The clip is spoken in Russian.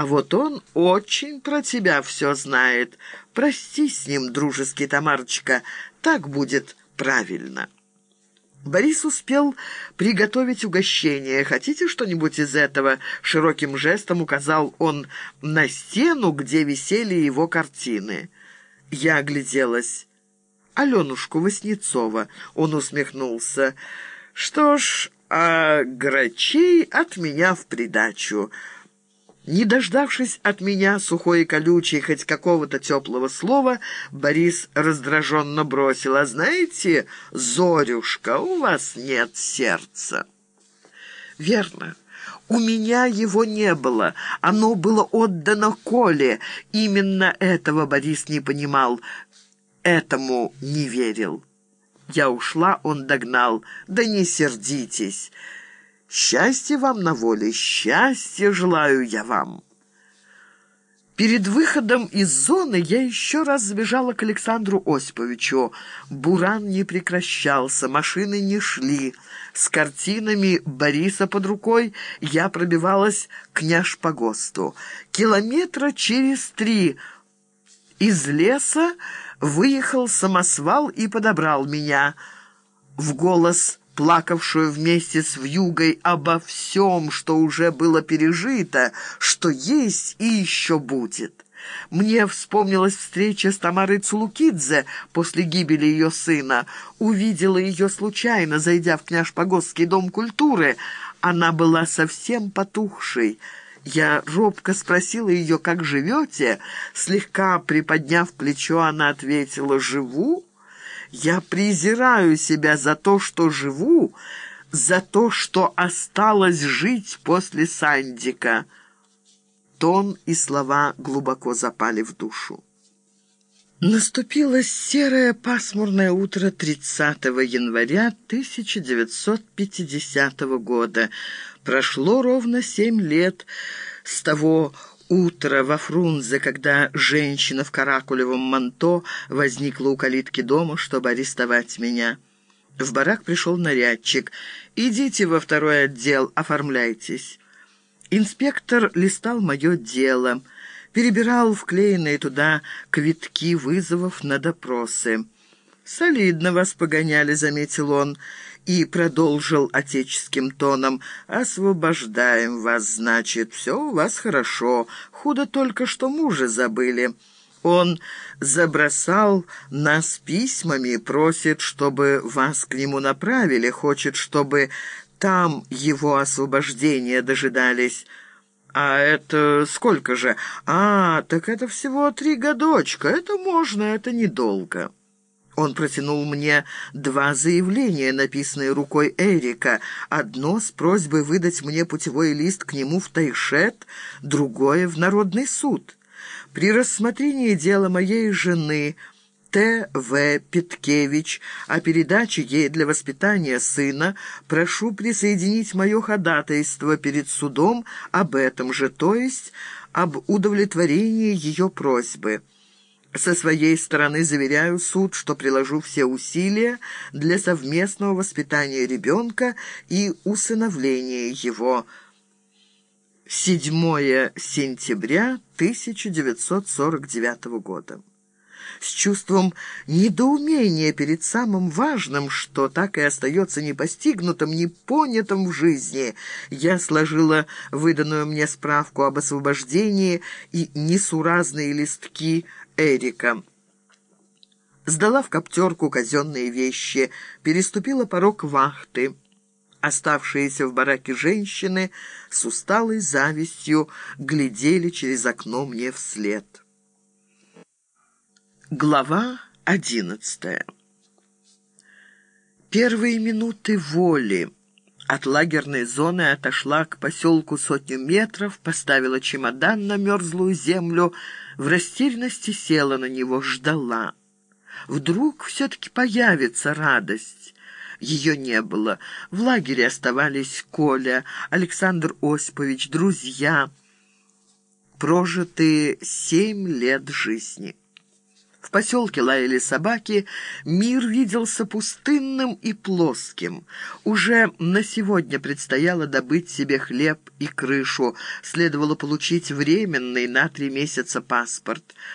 А вот он очень про тебя все знает. Прости с ним, дружеский Тамарочка, так будет правильно». Борис успел приготовить угощение. «Хотите что-нибудь из этого?» Широким жестом указал он на стену, где висели его картины. Я огляделась. Аленушку Васнецова. Он усмехнулся. «Что ж, а грачей от меня в придачу». Не дождавшись от меня сухой и колючей хоть какого-то теплого слова, Борис раздраженно бросил. «А знаете, Зорюшка, у вас нет сердца». «Верно». У меня его не было. Оно было отдано Коле. Именно этого Борис не понимал. Этому не верил. Я ушла, он догнал. «Да не сердитесь». Счастья вам на воле, счастья желаю я вам». Перед выходом из зоны я еще раз забежала к Александру Осиповичу. Буран не прекращался, машины не шли. С картинами Бориса под рукой я пробивалась к Няшпогосту. Километра через три из леса выехал самосвал и подобрал меня. В голос плакавшую вместе с вьюгой обо всем, что уже было пережито, что есть и еще будет. Мне вспомнилась встреча с Тамарой Цулукидзе после гибели ее сына. Увидела ее случайно, зайдя в княж-погостский дом культуры. Она была совсем потухшей. Я робко спросила ее, как живете. Слегка приподняв плечо, она ответила «Живу». Я презираю себя за то, что живу, за то, что осталось жить после Сандика. Тон и слова глубоко запали в душу. Наступило серое пасмурное утро 30 января 1950 года. Прошло ровно семь лет с того утро во Фрунзе, когда женщина в каракулевом манто возникла у калитки дома, чтобы арестовать меня. В барак пришел нарядчик. «Идите во второй отдел, оформляйтесь». Инспектор листал мое дело, перебирал вклеенные туда квитки вызовов на допросы. «Солидно вас погоняли», — заметил он, и продолжил отеческим тоном. «Освобождаем вас, значит, все у вас хорошо. Худо только, что мужа забыли». Он забросал нас письмами, просит, чтобы вас к нему направили, хочет, чтобы там его освобождения дожидались. А это сколько же? А, так это всего три годочка. Это можно, это недолго». Он протянул мне два заявления, написанные рукой Эрика. Одно с просьбой выдать мне путевой лист к нему в Тайшет, другое в Народный суд. При рассмотрении дела моей жены Т.В. Петкевич о передаче ей для воспитания сына прошу присоединить мое ходатайство перед судом об этом же, то есть об удовлетворении ее просьбы». Со своей стороны заверяю суд, что приложу все усилия для совместного воспитания ребенка и усыновления его. 7 сентября 1949 года. С чувством недоумения перед самым важным, что так и остается непостигнутым, непонятым в жизни, я сложила выданную мне справку об освобождении и несуразные листки Эрика. Сдала в коптерку казенные вещи, переступила порог вахты. Оставшиеся в бараке женщины с усталой завистью глядели через окно мне вслед. Глава одиннадцатая Первые минуты воли. От лагерной зоны отошла к поселку сотню метров, поставила чемодан на мерзлую землю, в растерянности села на него, ждала. Вдруг все-таки появится радость. Ее не было. В лагере оставались Коля, Александр Осипович, друзья. Прожитые семь лет жизни. В поселке лаяли собаки, мир виделся пустынным и плоским. Уже на сегодня предстояло добыть себе хлеб и крышу, следовало получить временный на три месяца паспорт.